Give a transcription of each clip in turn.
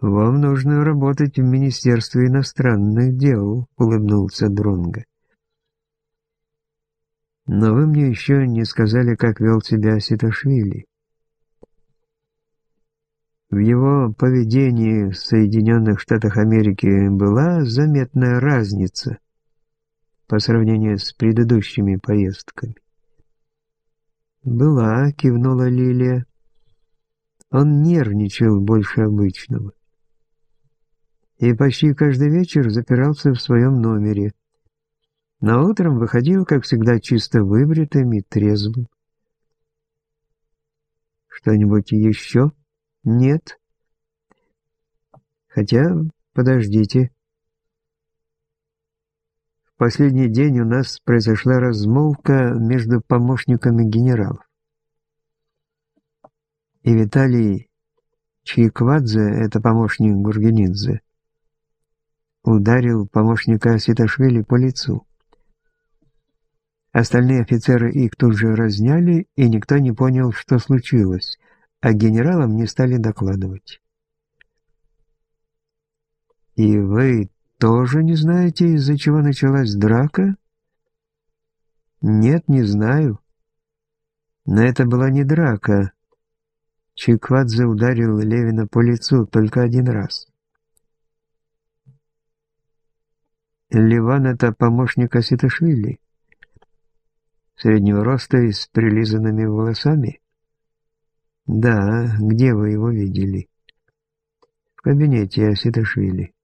«Вам нужно работать в Министерстве иностранных дел», — улыбнулся Дронго. «Но вы мне еще не сказали, как вел себя Ситашвили. В его поведении в Соединенных Штатах Америки была заметная разница по сравнению с предыдущими поездками. «Была», — кивнула Лилия. Он нервничал больше обычного и почти каждый вечер запирался в своем номере. Но утром выходил, как всегда, чисто выбритым и трезвым. Что-нибудь еще? Нет. Хотя, подождите. В последний день у нас произошла размолвка между помощниками генералов. И Виталий Чайквадзе, это помощник Гургенидзе, ударил помощника Ситашвили по лицу. Остальные офицеры их тут же разняли, и никто не понял, что случилось, а генералам не стали докладывать. «И вы тоже не знаете, из-за чего началась драка?» «Нет, не знаю. Но это была не драка. Чиквадзе ударил Левина по лицу только один раз. Ливан — это помощник Аситашвили. Среднего роста и с прилизанными волосами? Да, где вы его видели? В кабинете Аситашвили.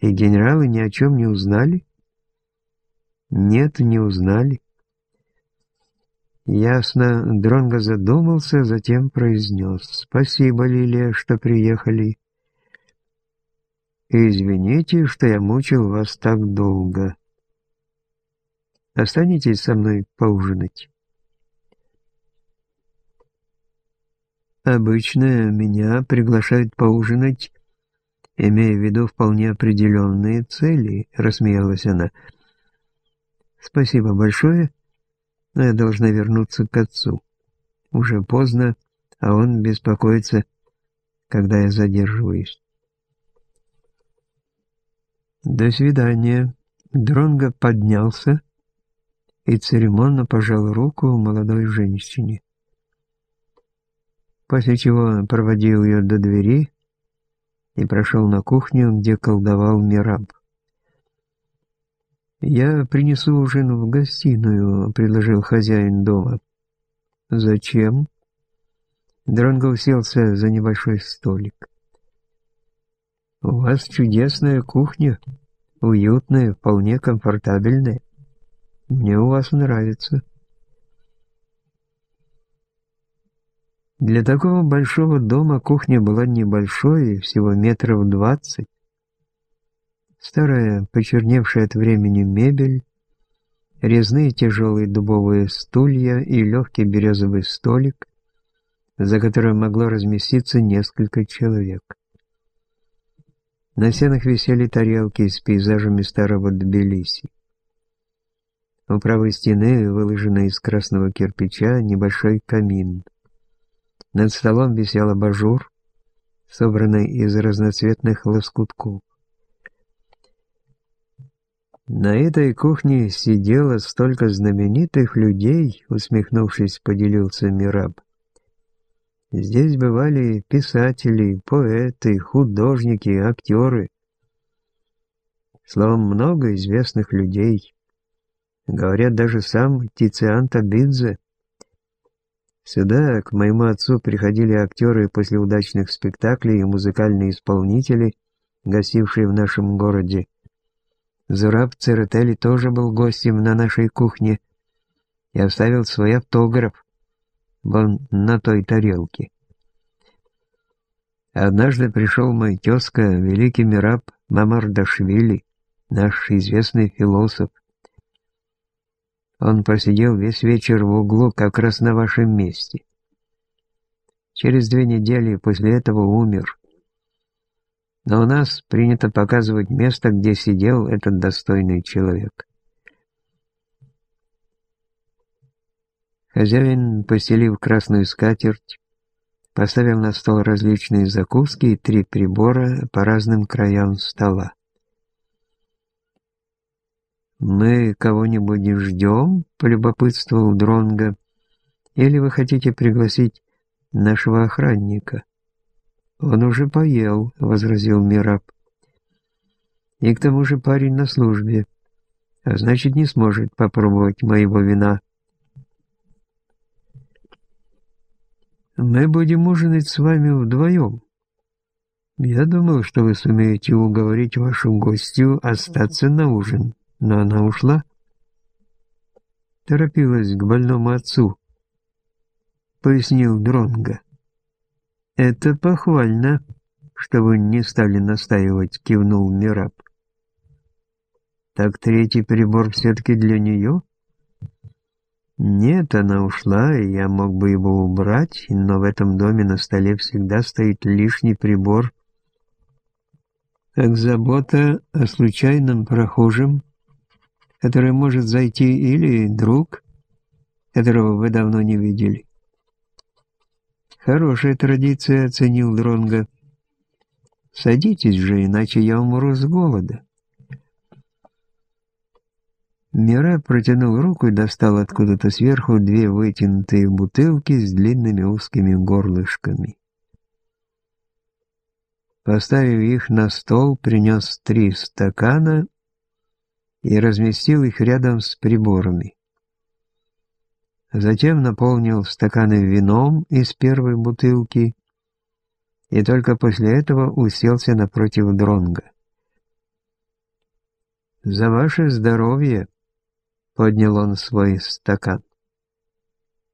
И генералы ни о чем не узнали? Нет, не узнали. Ясно, Дронго задумался, затем произнес. «Спасибо, Лилия, что приехали. Извините, что я мучил вас так долго. Останетесь со мной поужинать. Обычно меня приглашают поужинать, имея в виду вполне определенные цели, рассмеялась она. Спасибо большое, но я должна вернуться к отцу. Уже поздно, а он беспокоится, когда я задерживаюсь. «До свидания». Дронго поднялся и церемонно пожал руку молодой женщине. После чего проводил ее до двери и прошел на кухню, где колдовал Мираб. «Я принесу ужин в гостиную», — предложил хозяин дома. «Зачем?» Дронго уселся за небольшой столик. У вас чудесная кухня, уютная, вполне комфортабельная. Мне у вас нравится. Для такого большого дома кухня была небольшой, всего метров двадцать. Старая, почерневшая от времени мебель, резные тяжелые дубовые стулья и легкий березовый столик, за которым могло разместиться несколько человек. На стенах висели тарелки с пейзажами старого Тбилиси. У правой стены, выложенной из красного кирпича, небольшой камин. Над столом висел абажур, собранный из разноцветных лоскутков. На этой кухне сидело столько знаменитых людей, усмехнувшись, поделился Мираб. Здесь бывали писатели, поэты, художники, актеры. Словом, много известных людей. Говорят, даже сам Тициан Табидзе. Сюда к моему отцу приходили актеры после удачных спектаклей и музыкальные исполнители, гостившие в нашем городе. Зураб Церетели тоже был гостем на нашей кухне и оставил свой автограф вон на той тарелке. Однажды пришел мой тезка, великий Мираб Мамардашвили, наш известный философ. Он просидел весь вечер в углу как раз на вашем месте. Через две недели после этого умер. Но у нас принято показывать место, где сидел этот достойный человек. Хозяин, постелив красную скатерть, поставил на стол различные закуски и три прибора по разным краям стола. «Мы кого-нибудь ждем?» — полюбопытствовал Дронга. «Или вы хотите пригласить нашего охранника?» «Он уже поел», — возразил Мираб. «И к тому же парень на службе, а значит, не сможет попробовать моего вина». Мы будем ужинать с вами вдвоем. Я думал, что вы сумеете уговорить вашу гостью остаться на ужин, но она ушла. Торопилась к больному отцу, пояснил Дронга. Это похвально, что вы не стали настаивать, кивнул Мираб. Так третий прибор все-таки для нее? Нет, она ушла, и я мог бы его убрать, но в этом доме на столе всегда стоит лишний прибор. Как забота о случайном прохожем, который может зайти, или друг, которого вы давно не видели. Хорошая традиция, оценил Дронга. Садитесь же, иначе я умру с голода. Мира протянул руку и достал откуда-то сверху две вытянутые бутылки с длинными узкими горлышками. Поставив их на стол, принес три стакана и разместил их рядом с приборами. Затем наполнил стаканы вином из первой бутылки и только после этого уселся напротив дронга. «За ваше здоровье!» Поднял он свой стакан.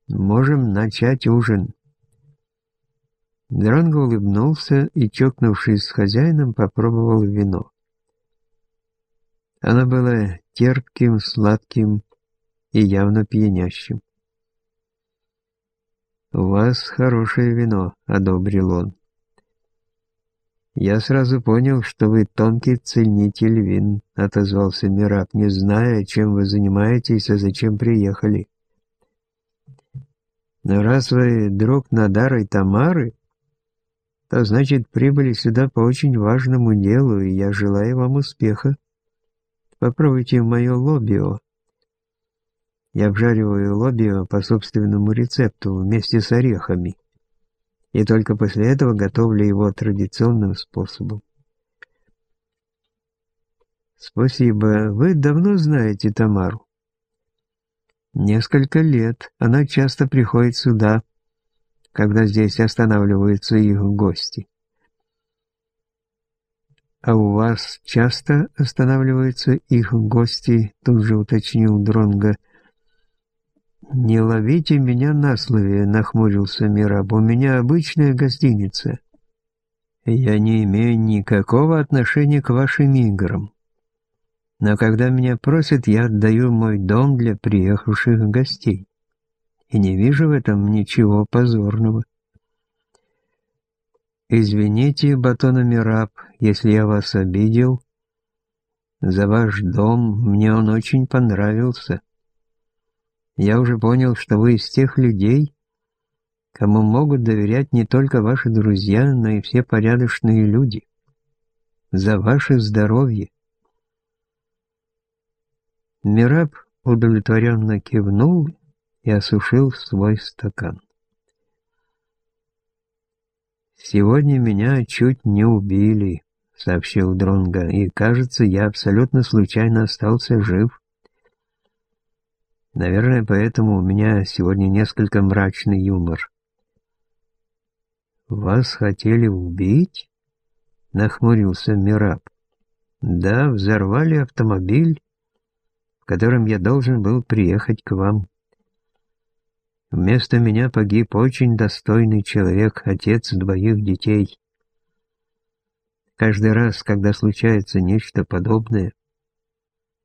«Можем начать ужин». Дранго улыбнулся и, чокнувшись с хозяином, попробовал вино. Оно было терпким, сладким и явно пьянящим. «У вас хорошее вино», — одобрил он. «Я сразу понял, что вы тонкий ценитель вин», — отозвался Мираб, не зная, чем вы занимаетесь, а зачем приехали. «Но раз вы друг Надара и Тамары, то значит прибыли сюда по очень важному делу, и я желаю вам успеха. Попробуйте мое лобио. Я обжариваю лобио по собственному рецепту вместе с орехами и только после этого готовлю его традиционным способом. Спасибо. Вы давно знаете Тамару? Несколько лет. Она часто приходит сюда, когда здесь останавливаются их гости. А у вас часто останавливаются их гости, тут же уточнил Дронга. «Не ловите меня на слове», — нахмурился Мираб. «У меня обычная гостиница. Я не имею никакого отношения к вашим играм. Но когда меня просят, я отдаю мой дом для приехавших гостей. И не вижу в этом ничего позорного». «Извините, Батона Мираб, если я вас обидел. За ваш дом мне он очень понравился». Я уже понял, что вы из тех людей, кому могут доверять не только ваши друзья, но и все порядочные люди. За ваше здоровье. Мираб удовлетворенно кивнул и осушил свой стакан. «Сегодня меня чуть не убили», — сообщил Дронга, «и, кажется, я абсолютно случайно остался жив». Наверное, поэтому у меня сегодня несколько мрачный юмор. «Вас хотели убить?» — нахмурился Мираб. «Да, взорвали автомобиль, в котором я должен был приехать к вам. Вместо меня погиб очень достойный человек, отец двоих детей. Каждый раз, когда случается нечто подобное,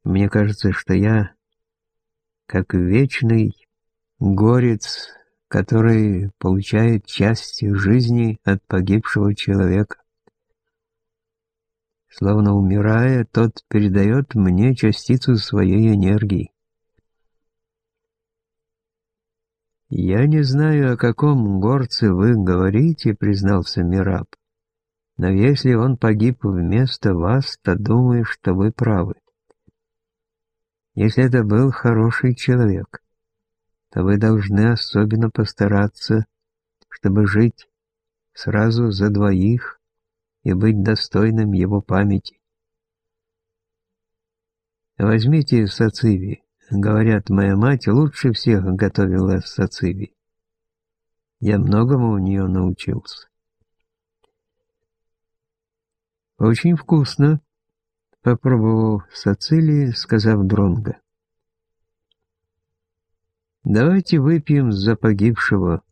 мне кажется, что я как вечный горец, который получает часть жизни от погибшего человека. Словно умирая, тот передает мне частицу своей энергии. «Я не знаю, о каком горце вы говорите», — признался Мираб. «Но если он погиб вместо вас, то думаю, что вы правы. Если это был хороший человек, то вы должны особенно постараться, чтобы жить сразу за двоих и быть достойным его памяти. Возьмите Сациви. Говорят, моя мать лучше всех готовила Сациви. Я многому у нее научился. Очень вкусно, попробовал Сацили, сказав Дронго. Давайте выпьем за погибшего.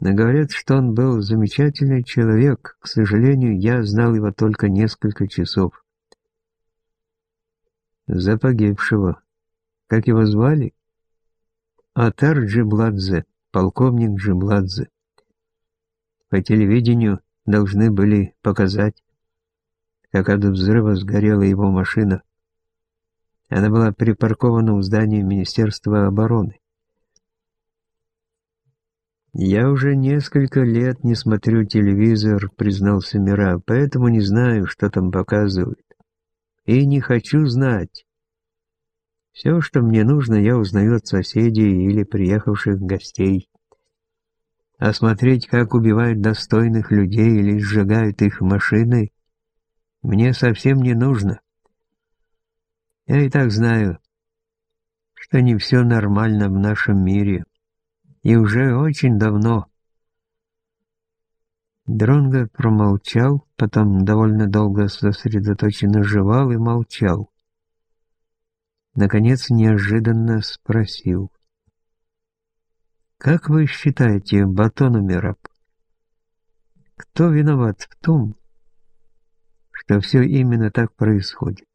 Но говорят, что он был замечательный человек. К сожалению, я знал его только несколько часов. За погибшего. Как его звали? Атар Джибладзе, полковник Джибладзе. По телевидению должны были показать, как от взрыва сгорела его машина. Она была припаркована у здания Министерства обороны. «Я уже несколько лет не смотрю телевизор», — признался Мира, «поэтому не знаю, что там показывают. И не хочу знать. Все, что мне нужно, я узнаю от соседей или приехавших гостей. А смотреть, как убивают достойных людей или сжигают их машины, мне совсем не нужно. Я и так знаю, что не все нормально в нашем мире. И уже очень давно. Дронго промолчал, потом довольно долго сосредоточенно жевал и молчал. Наконец неожиданно спросил. «Как вы считаете, Батономераб, кто виноват в том, что все именно так происходит?»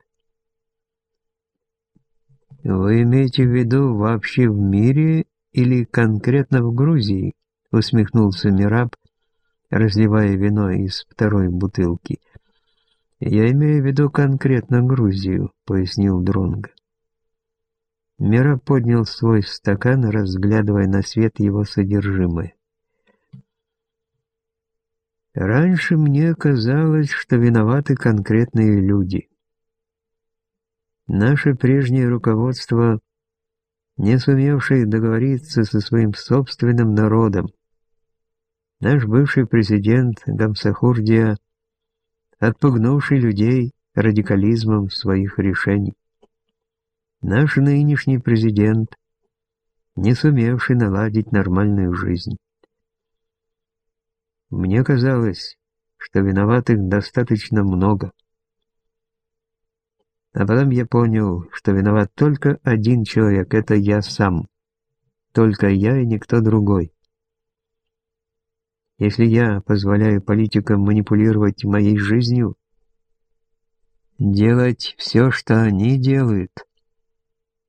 «Вы имеете в виду вообще в мире или конкретно в Грузии?» — усмехнулся Мираб, разливая вино из второй бутылки. «Я имею в виду конкретно Грузию», — пояснил Дронго. Мираб поднял свой стакан, разглядывая на свет его содержимое. «Раньше мне казалось, что виноваты конкретные люди». Наше прежнее руководство, не сумевшее договориться со своим собственным народом, наш бывший президент Гамсахурдия, отпугнувший людей радикализмом своих решений, наш нынешний президент, не сумевший наладить нормальную жизнь. Мне казалось, что виноватых достаточно много. А потом я понял, что виноват только один человек, это я сам. Только я и никто другой. Если я позволяю политикам манипулировать моей жизнью, делать все, что они делают,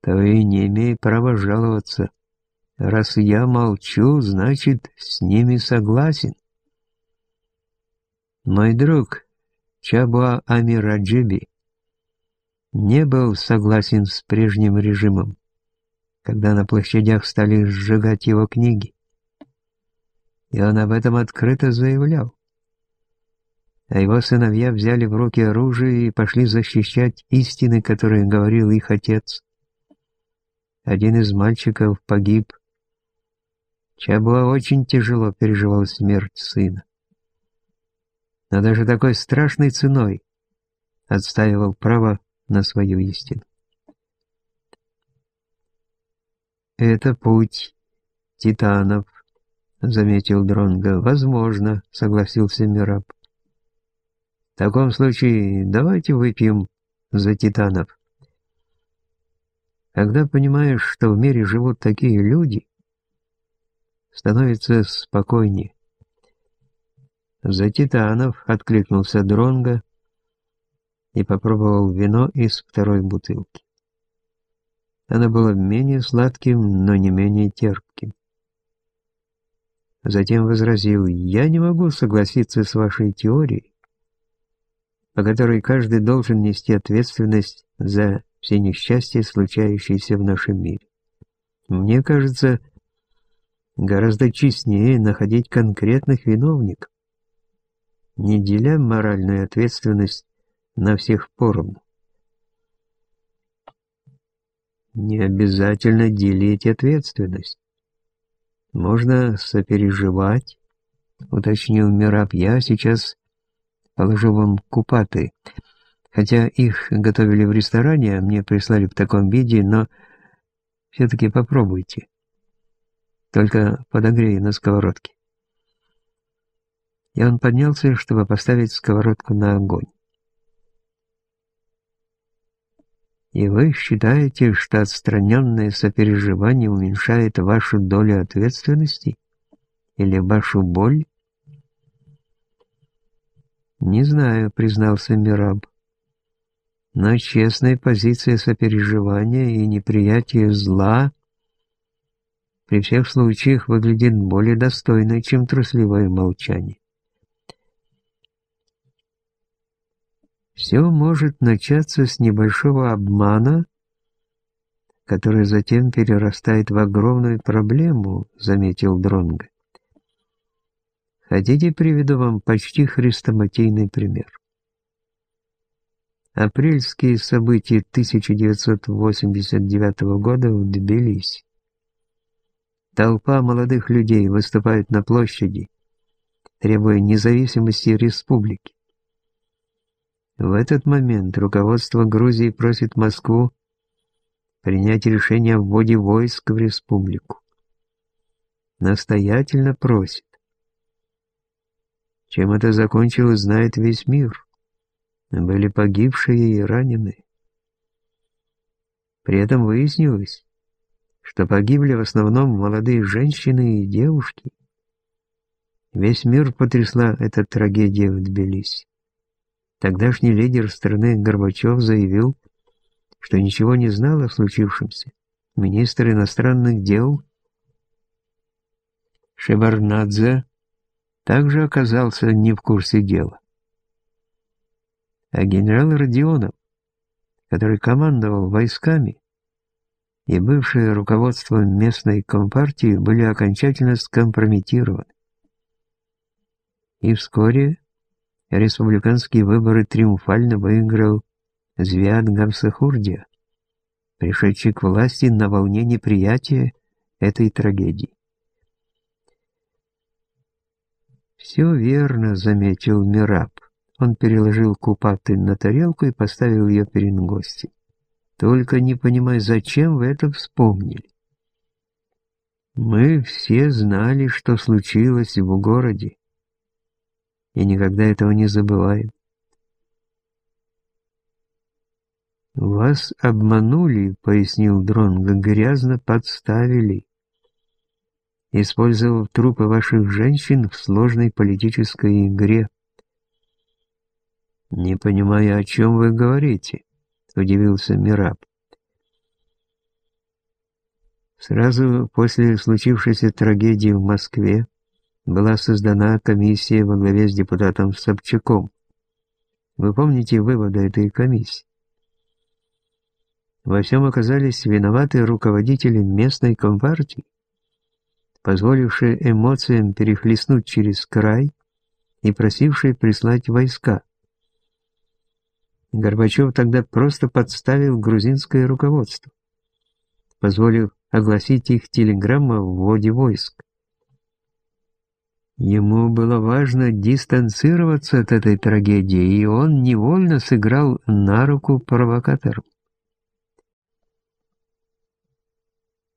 то и не имею права жаловаться. Раз я молчу, значит, с ними согласен. Мой друг Чабуа Амираджиби не был согласен с прежним режимом, когда на площадях стали сжигать его книги. И он об этом открыто заявлял. А его сыновья взяли в руки оружие и пошли защищать истины, которые говорил их отец. Один из мальчиков погиб. Чабуа очень тяжело переживал смерть сына. Но даже такой страшной ценой отстаивал право на свою истину. «Это путь титанов», — заметил Дронго. «Возможно», — согласился Мираб. «В таком случае давайте выпьем за титанов». Когда понимаешь, что в мире живут такие люди, становится спокойнее. «За титанов!» — откликнулся Дронго, и попробовал вино из второй бутылки. Оно было менее сладким, но не менее терпким. Затем возразил, «Я не могу согласиться с вашей теорией, по которой каждый должен нести ответственность за все несчастья, случающиеся в нашем мире. Мне кажется, Гораздо честнее находить конкретных виновников, не деля моральную ответственность на всех поровну. Не обязательно делить ответственность. Можно сопереживать, уточнил Мираб. Я сейчас положу вам купаты. Хотя их готовили в ресторане, а мне прислали в таком виде, но все-таки попробуйте. Только подогрей на сковородке. И он поднялся, чтобы поставить сковородку на огонь. И вы считаете, что отстраненное сопереживание уменьшает вашу долю ответственности? Или вашу боль? Не знаю, признался Мираб. Но честная позиция сопереживания и неприятие зла при всех случаях выглядит более достойной, чем трусливое молчание. Все может начаться с небольшого обмана, который затем перерастает в огромную проблему, заметил Дронго. Хотите, приведу вам почти хрестоматийный пример. Апрельские события 1989 года в Тбилиси. Толпа молодых людей выступает на площади, требуя независимости республики. В этот момент руководство Грузии просит Москву принять решение о вводе войск в республику. Настоятельно просит. Чем это закончилось, знает весь мир были погибшие и раненые. При этом выяснилось, что погибли в основном молодые женщины и девушки. Весь мир потрясла эта трагедия в Тбилиси. Тогдашний лидер страны Горбачев заявил, что ничего не знал о случившемся. Министр иностранных дел Шеварнадзе также оказался не в курсе дела а генерал Родионов, который командовал войсками, и бывшее руководство местной компартии были окончательно скомпрометированы. И вскоре республиканские выборы триумфально выиграл Звят Гамсахурдия, пришедший к власти на волне неприятия этой трагедии. «Все верно», — заметил Мираб. Он переложил купаты на тарелку и поставил ее перед гостем. Только не понимаю, зачем вы это вспомнили. Мы все знали, что случилось в городе, и никогда этого не забываем. «Вас обманули», — пояснил Дронго, — «грязно подставили, использовав трупы ваших женщин в сложной политической игре». «Не понимаю, о чем вы говорите», — удивился Мираб. Сразу после случившейся трагедии в Москве была создана комиссия во главе с депутатом Собчаком. Вы помните выводы этой комиссии? Во всем оказались виноваты руководители местной компартии, позволившие эмоциям перехлестнуть через край и просившие прислать войска. Горбачев тогда просто подставил грузинское руководство, позволив огласить их телеграмму в вводе войск. Ему было важно дистанцироваться от этой трагедии, и он невольно сыграл на руку провокатору.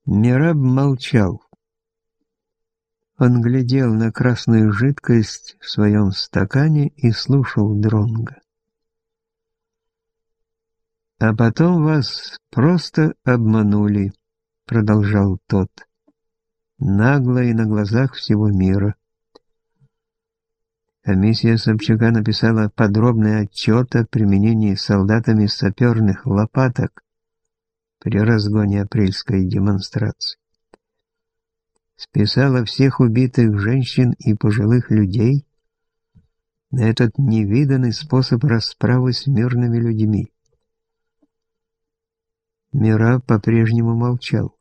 Мираб молчал. Он глядел на красную жидкость в своем стакане и слушал Дронга. «А потом вас просто обманули», — продолжал тот, нагло и на глазах всего мира. Комиссия Собчака написала подробный отчет о применении солдатами саперных лопаток при разгоне апрельской демонстрации. Списала всех убитых женщин и пожилых людей на этот невиданный способ расправы с мирными людьми. Мира по-прежнему молчал.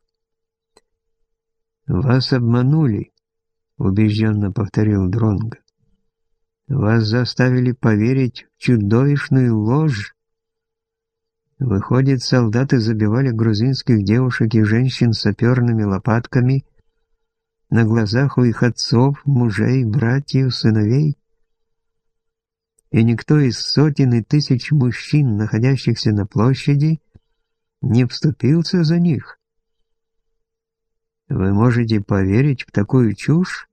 «Вас обманули», — убежденно повторил Дронго. «Вас заставили поверить в чудовищную ложь. Выходит, солдаты забивали грузинских девушек и женщин саперными лопатками на глазах у их отцов, мужей, братьев, сыновей. И никто из сотен и тысяч мужчин, находящихся на площади, не вступился за них. Вы можете поверить в такую чушь?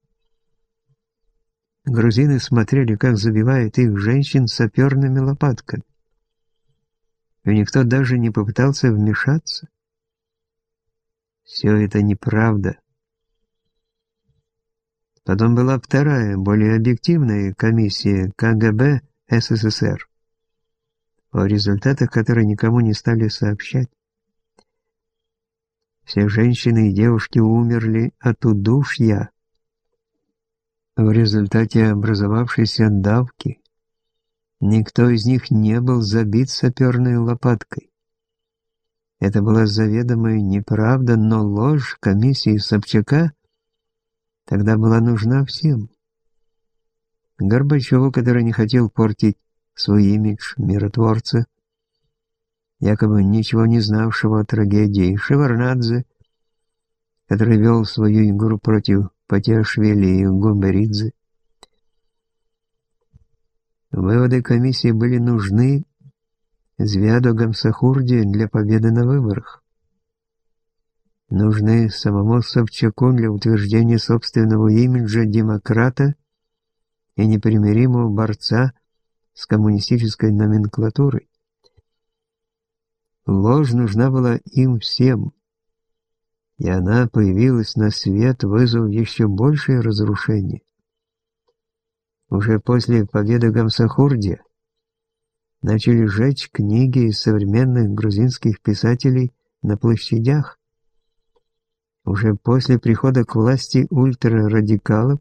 Грузины смотрели, как забивают их женщин саперными лопатками и никто даже не попытался вмешаться. Все это неправда. Потом была вторая, более объективная комиссия КГБ СССР, о результатах которой никому не стали сообщать. Все женщины и девушки умерли от удушья в результате образовавшейся давки. Никто из них не был забит саперной лопаткой. Это была заведомая неправда, но ложь комиссии Собчака тогда была нужна всем. Горбачеву, который не хотел портить свой имидж миротворца, якобы ничего не знавшего о трагедии, Шеварнадзе, который вел свою игру против Патиашвили и Гумберидзе, Выводы комиссии были нужны Звяду Гамсахурде для победы на выборах. Нужны самому Собчаку для утверждения собственного имиджа демократа и непримиримого борца с коммунистической номенклатурой. Ложь нужна была им всем, и она появилась на свет, вызвав еще большее разрушение. Уже после победы Гамсахурди начали сжечь книги современных грузинских писателей на площадях. Уже после прихода к власти ультрарадикалов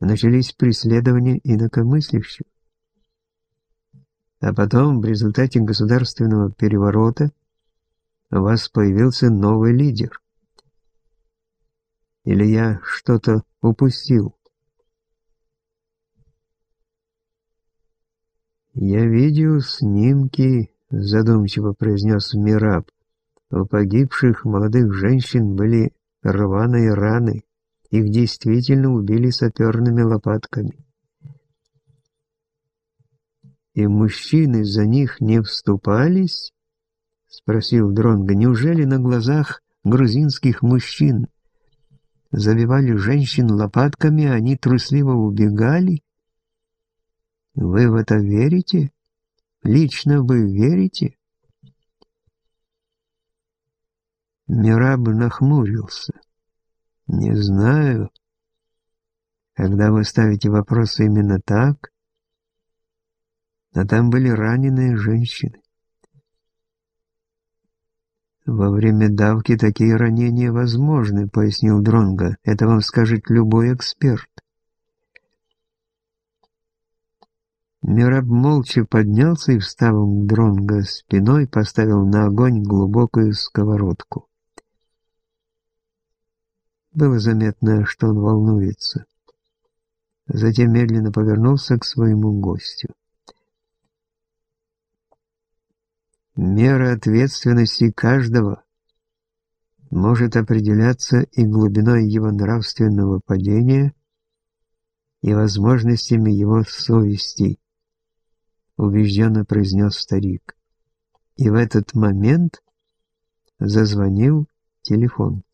начались преследования инакомыслящих. А потом, в результате государственного переворота, у вас появился новый лидер. Или я что-то упустил? «Я видел снимки», — задумчиво произнес Мираб. «У погибших молодых женщин были рваные раны. Их действительно убили саперными лопатками. И мужчины за них не вступались?» — спросил Дронго. «Неужели на глазах грузинских мужчин забивали женщин лопатками, а они трусливо убегали?» Вы в это верите? Лично вы верите? Мираб нахмурился. Не знаю. Когда вы ставите вопросы именно так, а там были раненые женщины. Во время давки такие ранения возможны, пояснил Дронга. Это вам скажет любой эксперт. Мираб молча поднялся и, встав к Дронго спиной, поставил на огонь глубокую сковородку. Было заметно, что он волнуется. Затем медленно повернулся к своему гостю. Мера ответственности каждого может определяться и глубиной его нравственного падения, и возможностями его совести убежденно произнес старик. И в этот момент зазвонил телефон.